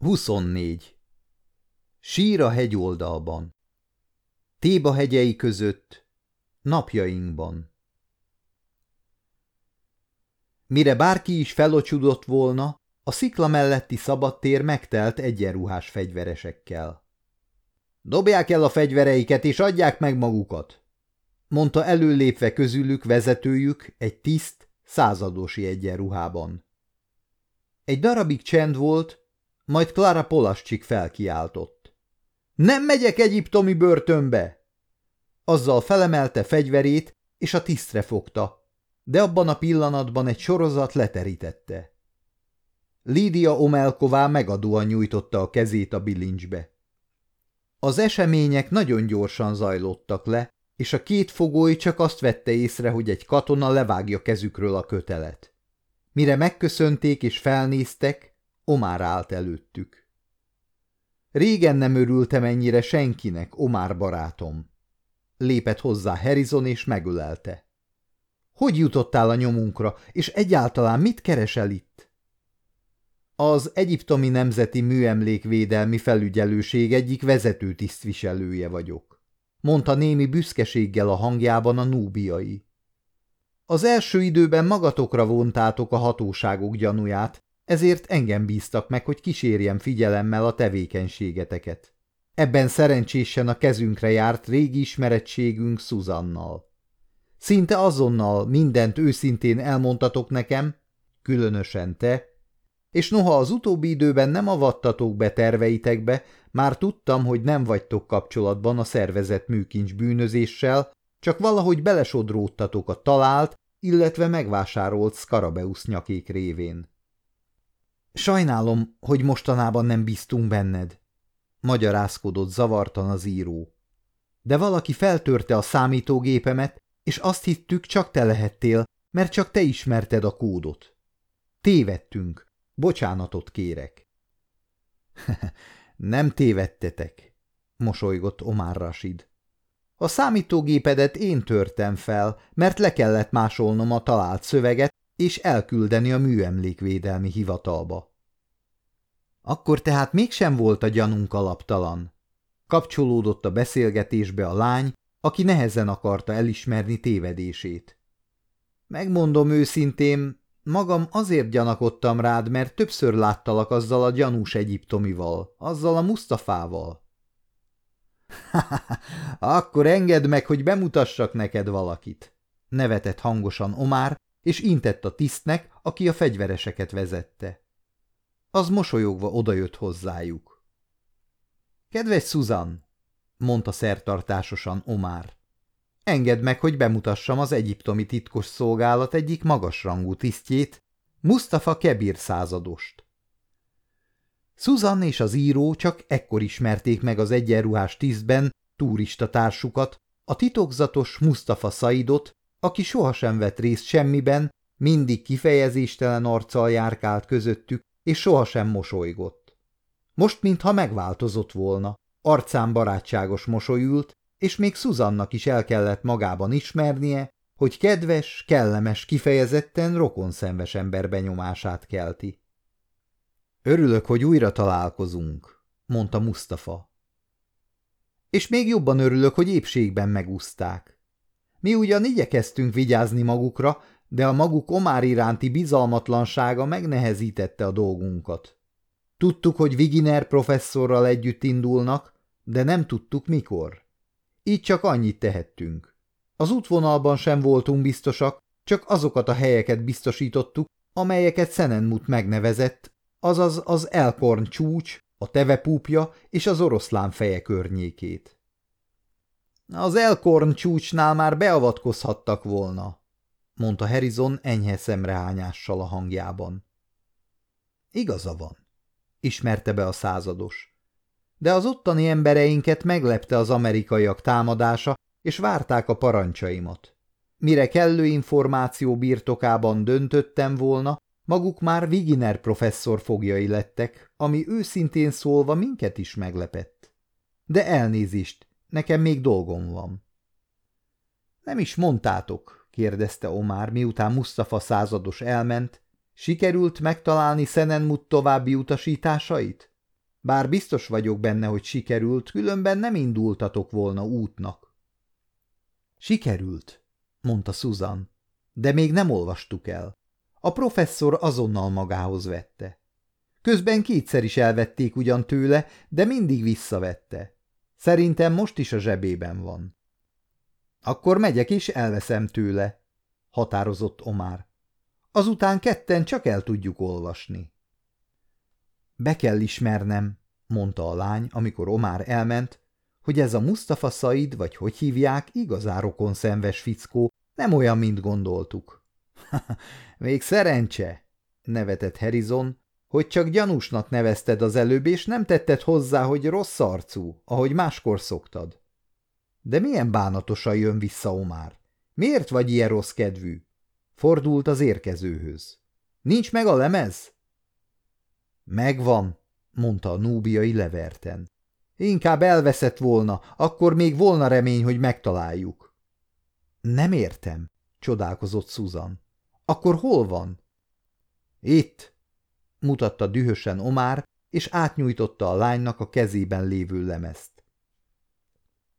24. Sír a hegyoldalban. Téba hegyei között, napjainkban. Mire bárki is felocsudott volna, a szikla melletti szabadtér megtelt egyenruhás fegyveresekkel. Dobják el a fegyvereiket és adják meg magukat, mondta előlépve közülük vezetőjük egy tiszt, századosi egyenruhában. Egy darabig csend volt, majd Klara Polascsik felkiáltott. Nem megyek egyiptomi börtönbe! Azzal felemelte fegyverét, és a tisztre fogta, de abban a pillanatban egy sorozat leterítette. Lídia Omelková megadóan nyújtotta a kezét a bilincsbe. Az események nagyon gyorsan zajlottak le, és a két fogoly csak azt vette észre, hogy egy katona levágja kezükről a kötelet. Mire megköszönték és felnéztek, Omár állt előttük. Régen nem örültem ennyire senkinek, Omár barátom. Lépett hozzá Harrison és megölelte. Hogy jutottál a nyomunkra, és egyáltalán mit keresel itt? Az Egyiptomi Nemzeti Műemlékvédelmi Felügyelőség egyik vezető tisztviselője vagyok, mondta némi büszkeséggel a hangjában a núbiai. Az első időben magatokra vontátok a hatóságok gyanúját, ezért engem bíztak meg, hogy kísérjem figyelemmel a tevékenységeteket. Ebben szerencsésen a kezünkre járt régi ismerettségünk Szuzannal. Szinte azonnal mindent őszintén elmondtatok nekem, különösen te, és noha az utóbbi időben nem avattatok be terveitekbe, már tudtam, hogy nem vagytok kapcsolatban a szervezett műkincs bűnözéssel, csak valahogy belesodródtatok a talált, illetve megvásárolt Skarabeusz nyakék révén. Sajnálom, hogy mostanában nem bíztunk benned, magyarázkodott zavartan az író. De valaki feltörte a számítógépemet, és azt hittük, csak te lehettél, mert csak te ismerted a kódot. Tévedtünk. Bocsánatot kérek. nem tévedtetek, mosolygott Omar Rashid. A számítógépedet én törtem fel, mert le kellett másolnom a talált szöveget, és elküldeni a műemlékvédelmi hivatalba. Akkor tehát mégsem volt a gyanunk alaptalan. Kapcsolódott a beszélgetésbe a lány, aki nehezen akarta elismerni tévedését. Megmondom őszintén, magam azért gyanakodtam rád, mert többször láttalak azzal a gyanús egyiptomival, azzal a Mustafával. – Akkor engedd meg, hogy bemutassak neked valakit! nevetett hangosan Omár, és intett a tisztnek, aki a fegyvereseket vezette. Az mosolyogva odajött hozzájuk. Kedves Susan, mondta szertartásosan Omár, engedd meg, hogy bemutassam az egyiptomi titkos szolgálat egyik magasrangú tisztjét, Mustafa Kebir századost. Susan és az író csak ekkor ismerték meg az egyenruhás tisztben turista társukat, a titokzatos Mustafa Saidot, aki sohasem vett részt semmiben, mindig kifejezéstelen arccal járkált közöttük, és sohasem mosolygott. Most mintha megváltozott volna, arcán barátságos mosolyült, és még Szuzannak is el kellett magában ismernie, hogy kedves, kellemes, kifejezetten rokonszenves ember benyomását kelti. Örülök, hogy újra találkozunk, mondta Mustafa. És még jobban örülök, hogy épségben megúzták. Mi ugyan igyekeztünk vigyázni magukra, de a maguk omár iránti bizalmatlansága megnehezítette a dolgunkat. Tudtuk, hogy Viginer professzorral együtt indulnak, de nem tudtuk mikor. Így csak annyit tehettünk. Az útvonalban sem voltunk biztosak, csak azokat a helyeket biztosítottuk, amelyeket Szenenmut megnevezett, azaz az Elkorn csúcs, a tevepúpja és az oroszlán feje környékét. Az Elkorn csúcsnál már beavatkozhattak volna, mondta Harrison enyhe szemrehányással a hangjában. Igaza van, ismerte be a százados. De az ottani embereinket meglepte az amerikaiak támadása, és várták a parancsaimat. Mire kellő információ birtokában döntöttem volna, maguk már Viginer professzor fogjai lettek, ami őszintén szólva minket is meglepett. De elnézést, nekem még dolgom van. Nem is mondtátok, kérdezte Omár, miután Mustafa százados elment. Sikerült megtalálni Szenenmut további utasításait? Bár biztos vagyok benne, hogy sikerült, különben nem indultatok volna útnak. Sikerült, mondta Susan, de még nem olvastuk el. A professzor azonnal magához vette. Közben kétszer is elvették ugyan tőle, de mindig visszavette. Szerintem most is a zsebében van. Akkor megyek és elveszem tőle, határozott Omár. Azután ketten csak el tudjuk olvasni. Be kell ismernem, mondta a lány, amikor Omár elment, hogy ez a Mustafa Said, vagy hogy hívják, igazán rokon szenves fickó, nem olyan, mint gondoltuk. – Még szerencse! – nevetett Harrison, hogy csak gyanúsnak nevezted az előbb, és nem tetted hozzá, hogy rossz arcú, ahogy máskor szoktad. De milyen bánatosan jön vissza Omár? Miért vagy ilyen rossz kedvű? Fordult az érkezőhöz. Nincs meg a lemez? Megvan, mondta a núbiai leverten. Inkább elveszett volna, akkor még volna remény, hogy megtaláljuk. Nem értem, csodálkozott Susan. Akkor hol van? Itt, mutatta dühösen Omár, és átnyújtotta a lánynak a kezében lévő lemezt.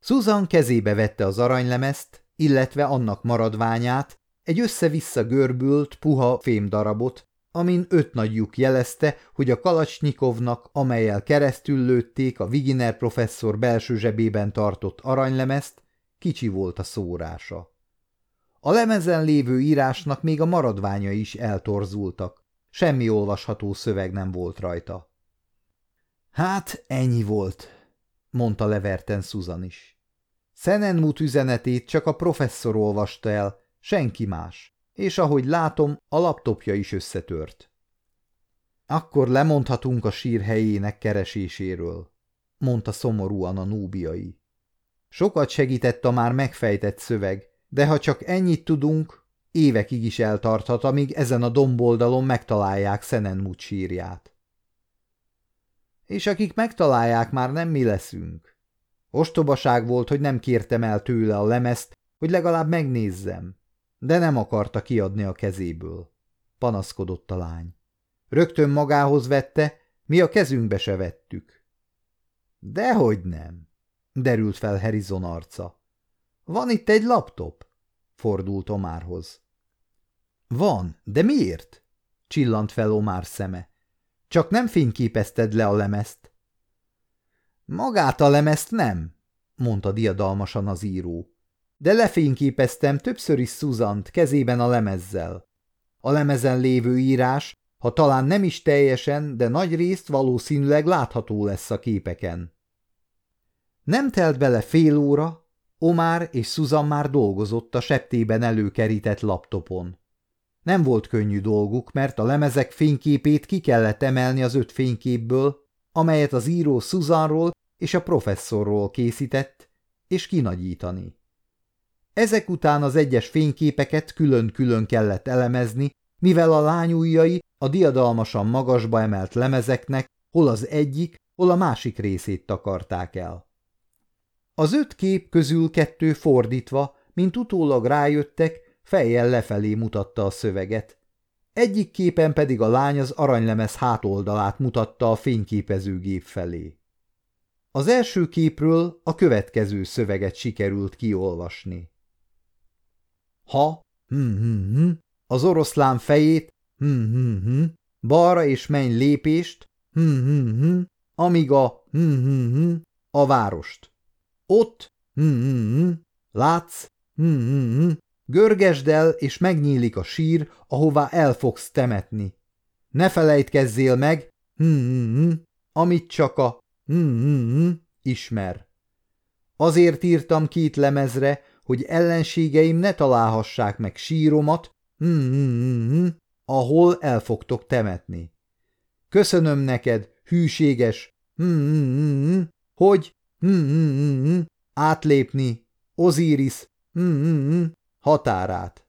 Susan kezébe vette az aranylemezt, illetve annak maradványát, egy össze-vissza görbült, puha fémdarabot, amin öt nagy lyuk jelezte, hogy a Kalacsnyikovnak, amelyel keresztül lőtték a Viginer professzor belső zsebében tartott aranylemezt, kicsi volt a szórása. A lemezen lévő írásnak még a maradványa is eltorzultak, semmi olvasható szöveg nem volt rajta. Hát, ennyi volt, mondta leverten Susan is. Szenenmut üzenetét csak a professzor olvasta el, senki más és ahogy látom, a laptopja is összetört. Akkor lemondhatunk a sír helyének kereséséről, mondta szomorúan a núbiai. Sokat segített a már megfejtett szöveg, de ha csak ennyit tudunk, évekig is eltarthat, amíg ezen a domboldalon megtalálják Szenenmut sírját. És akik megtalálják, már nem mi leszünk. Ostobaság volt, hogy nem kértem el tőle a lemezt, hogy legalább megnézzem. De nem akarta kiadni a kezéből. Panaszkodott a lány. Rögtön magához vette, mi a kezünkbe se vettük. Dehogy nem, derült fel Harrison arca. Van itt egy laptop? Fordult Omárhoz. Van, de miért? csillant fel Omár szeme. Csak nem fényképezted le a lemezt. Magát a lemezt nem, mondta diadalmasan az író de lefényképeztem többször is Szuzant kezében a lemezzel. A lemezen lévő írás, ha talán nem is teljesen, de nagy részt valószínűleg látható lesz a képeken. Nem telt bele fél óra, Omár és Szuzan már dolgozott a septében előkerített laptopon. Nem volt könnyű dolguk, mert a lemezek fényképét ki kellett emelni az öt fényképből, amelyet az író Szuzanról és a professzorról készített, és kinagyítani. Ezek után az egyes fényképeket külön-külön kellett elemezni, mivel a lány a diadalmasan magasba emelt lemezeknek hol az egyik, hol a másik részét takarták el. Az öt kép közül kettő fordítva, mint utólag rájöttek, fejjel lefelé mutatta a szöveget. Egyik képen pedig a lány az aranylemez hátoldalát mutatta a fényképezőgép felé. Az első képről a következő szöveget sikerült kiolvasni. Ha, hm, hm, hm, az oroszlán fejét, hm, hm, hm, balra és menj lépést, hm, hm, hm, amíg a, hm, hm, hm, a várost. Ott, hm, hm, hm, látsz, hm, hm, hm, görgesd el, és megnyílik a sír, ahová el fogsz temetni. Ne felejtkezzél meg, hm, hm, hm, amit csak a hm, hm, hm, ismer. Azért írtam két lemezre, hogy ellenségeim ne találhassák meg síromat, hmm, hmm, hmm, hmm, ahol el fogtok temetni. Köszönöm neked, hűséges, hmm, hmm, hmm, hmm hogy hmm, hmm, hmm, hmm, átlépni Osiris hmm, hmm, határát.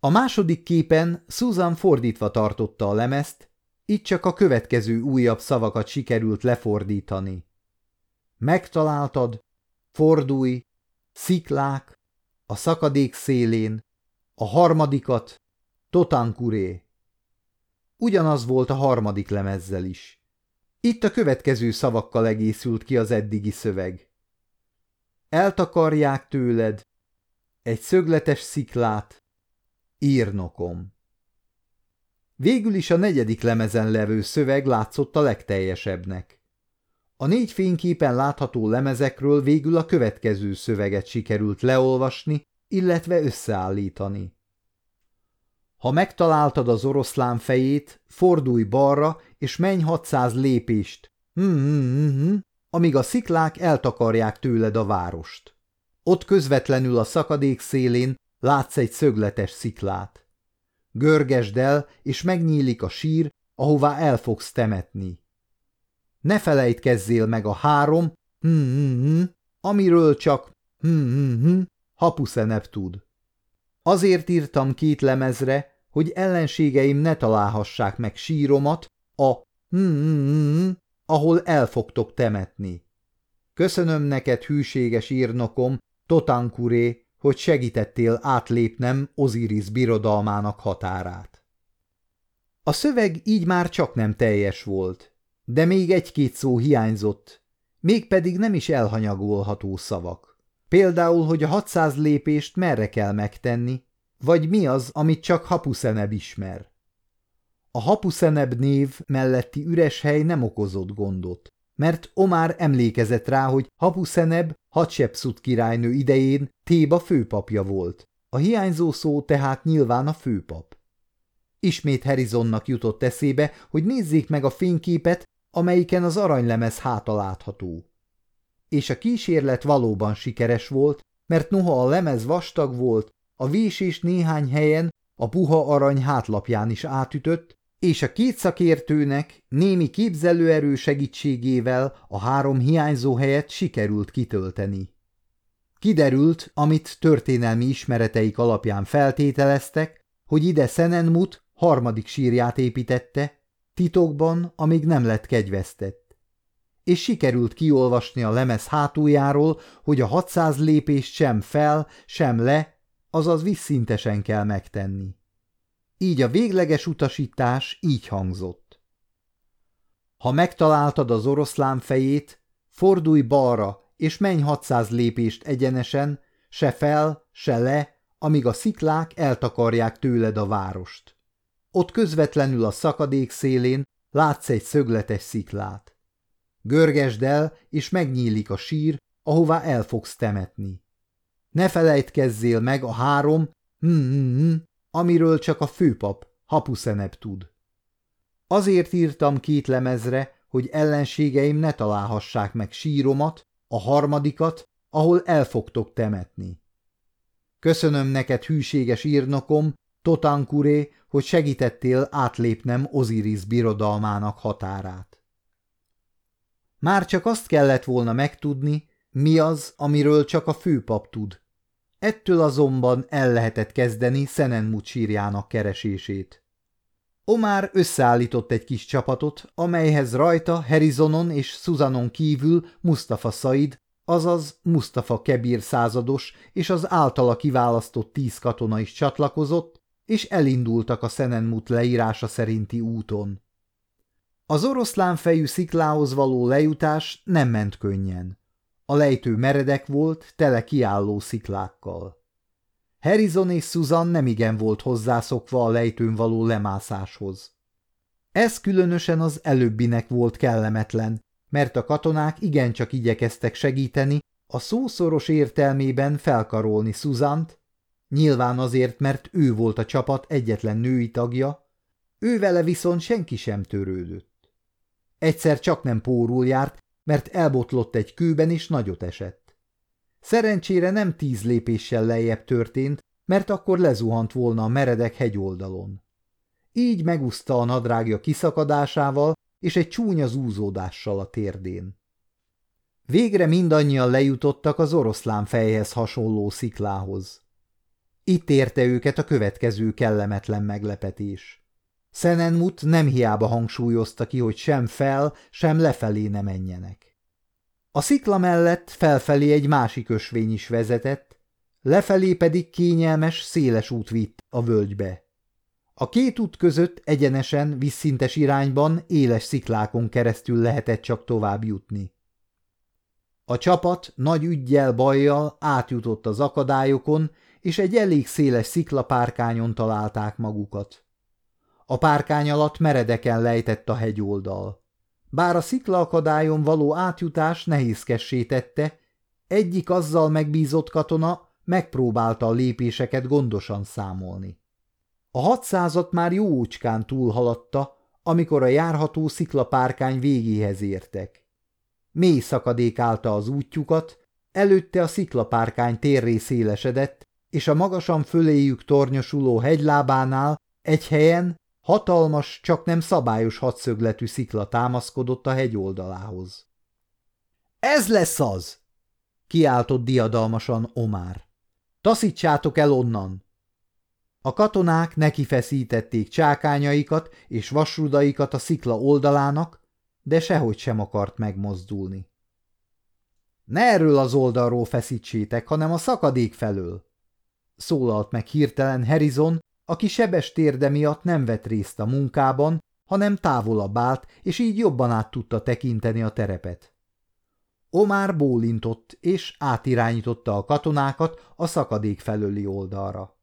A második képen Susan fordítva tartotta a lemezt, itt csak a következő újabb szavakat sikerült lefordítani. Megtaláltad, fordulj, sziklák, a szakadék szélén, a harmadikat, Totankuré. Ugyanaz volt a harmadik lemezzel is. Itt a következő szavakkal egészült ki az eddigi szöveg. Eltakarják tőled egy szögletes sziklát, írnokom. Végül is a negyedik lemezen levő szöveg látszott a legteljesebbnek. A négy fényképen látható lemezekről végül a következő szöveget sikerült leolvasni, illetve összeállítani. Ha megtaláltad az oroszlán fejét, fordulj balra, és menj 600 lépést, hmm, hmm, hmm, hmm, amíg a sziklák eltakarják tőled a várost. Ott közvetlenül a szakadék szélén látsz egy szögletes sziklát. Görgesd el, és megnyílik a sír, ahová el fogsz temetni. Ne felejtkezzél meg a három, hmm, hmm, hmm, amiről csak hmm, hmm, hmm, hapuszenep tud. Azért írtam két lemezre, hogy ellenségeim ne találhassák meg síromat a hmm ahol el fogtok temetni. Köszönöm neked, hűséges írnokom, Totankuré, hogy segítettél átlépnem Oziris birodalmának határát. A szöveg így már csak nem teljes volt, de még egy-két szó hiányzott, mégpedig nem is elhanyagolható szavak. Például, hogy a 600 lépést merre kell megtenni, vagy mi az, amit csak Hapuszeneb ismer. A Hapuszeneb név melletti üres hely nem okozott gondot, mert Omár emlékezett rá, hogy Hapuszeneb Hatshepsut királynő idején Téba főpapja volt. A hiányzó szó tehát nyilván a főpap. Ismét Herizonnak jutott eszébe, hogy nézzék meg a fényképet, amelyiken az aranylemez háta látható. És a kísérlet valóban sikeres volt, mert noha a lemez vastag volt, a vésés néhány helyen a puha arany hátlapján is átütött, és a két szakértőnek némi képzelőerő segítségével a három hiányzó helyet sikerült kitölteni. Kiderült, amit történelmi ismereteik alapján feltételeztek, hogy ide Szenenmut harmadik sírját építette, titokban, amíg nem lett kegyvesztett. És sikerült kiolvasni a lemez hátuljáról, hogy a 600 lépést sem fel, sem le, azaz visszintesen kell megtenni. Így a végleges utasítás így hangzott. Ha megtaláltad az oroszlán fejét, fordulj balra, és menj 600 lépést egyenesen, se fel, se le, amíg a sziklák eltakarják tőled a várost. Ott közvetlenül a szakadék szélén látsz egy szögletes sziklát. Görgesd el, és megnyílik a sír, ahová el fogsz temetni. Ne felejtkezzél meg a három hmm amiről csak a főpap, Hapuszenep tud. Azért írtam két lemezre, hogy ellenségeim ne találhassák meg síromat, a harmadikat, ahol el fogtok temetni. Köszönöm neked, hűséges írnokom, Totankuré, hogy segítettél átlépnem Oziris birodalmának határát. Már csak azt kellett volna megtudni, mi az, amiről csak a főpap tud, Ettől azonban el lehetett kezdeni Szenenmut sírjának keresését. Omár összeállított egy kis csapatot, amelyhez rajta Herizonon és Suzanon kívül Mustafa Said, azaz Mustafa Kebir százados és az általa kiválasztott tíz katona is csatlakozott, és elindultak a Szenenmut leírása szerinti úton. Az oroszlán fejű sziklához való lejutás nem ment könnyen. A lejtő meredek volt, tele kiálló sziklákkal. Harrison és Susan nemigen volt hozzászokva a lejtőn való lemászáshoz. Ez különösen az előbbinek volt kellemetlen, mert a katonák igencsak igyekeztek segíteni, a szószoros értelmében felkarolni Szuzant, nyilván azért, mert ő volt a csapat egyetlen női tagja, ővele viszont senki sem törődött. Egyszer csak nem pórul járt, mert elbotlott egy kőben és nagyot esett. Szerencsére nem tíz lépéssel lejjebb történt, mert akkor lezuhant volna a meredek hegyoldalon. Így megúszta a nadrágja kiszakadásával és egy csúnya zúzódással a térdén. Végre mindannyian lejutottak az oroszlán fejhez hasonló sziklához. Itt érte őket a következő kellemetlen meglepetés. Szenenmut nem hiába hangsúlyozta ki, hogy sem fel, sem lefelé ne menjenek. A szikla mellett felfelé egy másik ösvény is vezetett, lefelé pedig kényelmes, széles út vitt a völgybe. A két út között egyenesen, visszintes irányban, éles sziklákon keresztül lehetett csak tovább jutni. A csapat nagy ügyjel bajjal átjutott az akadályokon, és egy elég széles sziklapárkányon találták magukat. A párkány alatt meredeken lejtett a hegyoldal. Bár a sziklaakadályon való átjutás nehézkessé tette, egyik azzal megbízott katona megpróbálta a lépéseket gondosan számolni. A hatszázat már jócskán túlhaladta, amikor a járható sziklapárkány végéhez értek. Mély szakadék állta az útjukat, előtte a sziklapárkány térré szélesedett, és a magasan föléjük tornyosuló hegylábánál egy helyen hatalmas, csak nem szabályos hadszögletű szikla támaszkodott a hegy oldalához. – Ez lesz az! – kiáltott diadalmasan Omár. – Taszítsátok el onnan! A katonák nekifeszítették csákányaikat és vasrudaikat a szikla oldalának, de sehogy sem akart megmozdulni. Ne erről az oldalról feszítsétek, hanem a szakadék felől, szólalt meg hirtelen Harrison, aki sebes térde miatt nem vett részt a munkában, hanem távolabb állt, és így jobban át tudta tekinteni a terepet. Omár bólintott, és átirányította a katonákat a szakadék felőli oldalra.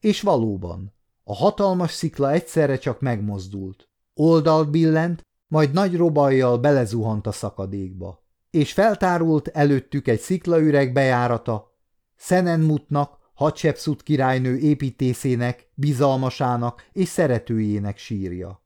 És valóban, a hatalmas szikla egyszerre csak megmozdult. Oldalt billent, majd nagy robajjal belezuhant a szakadékba, és feltárult előttük egy sziklaüreg bejárata, Szenenmutnak, Hatshepsut királynő építészének, bizalmasának és szeretőjének sírja.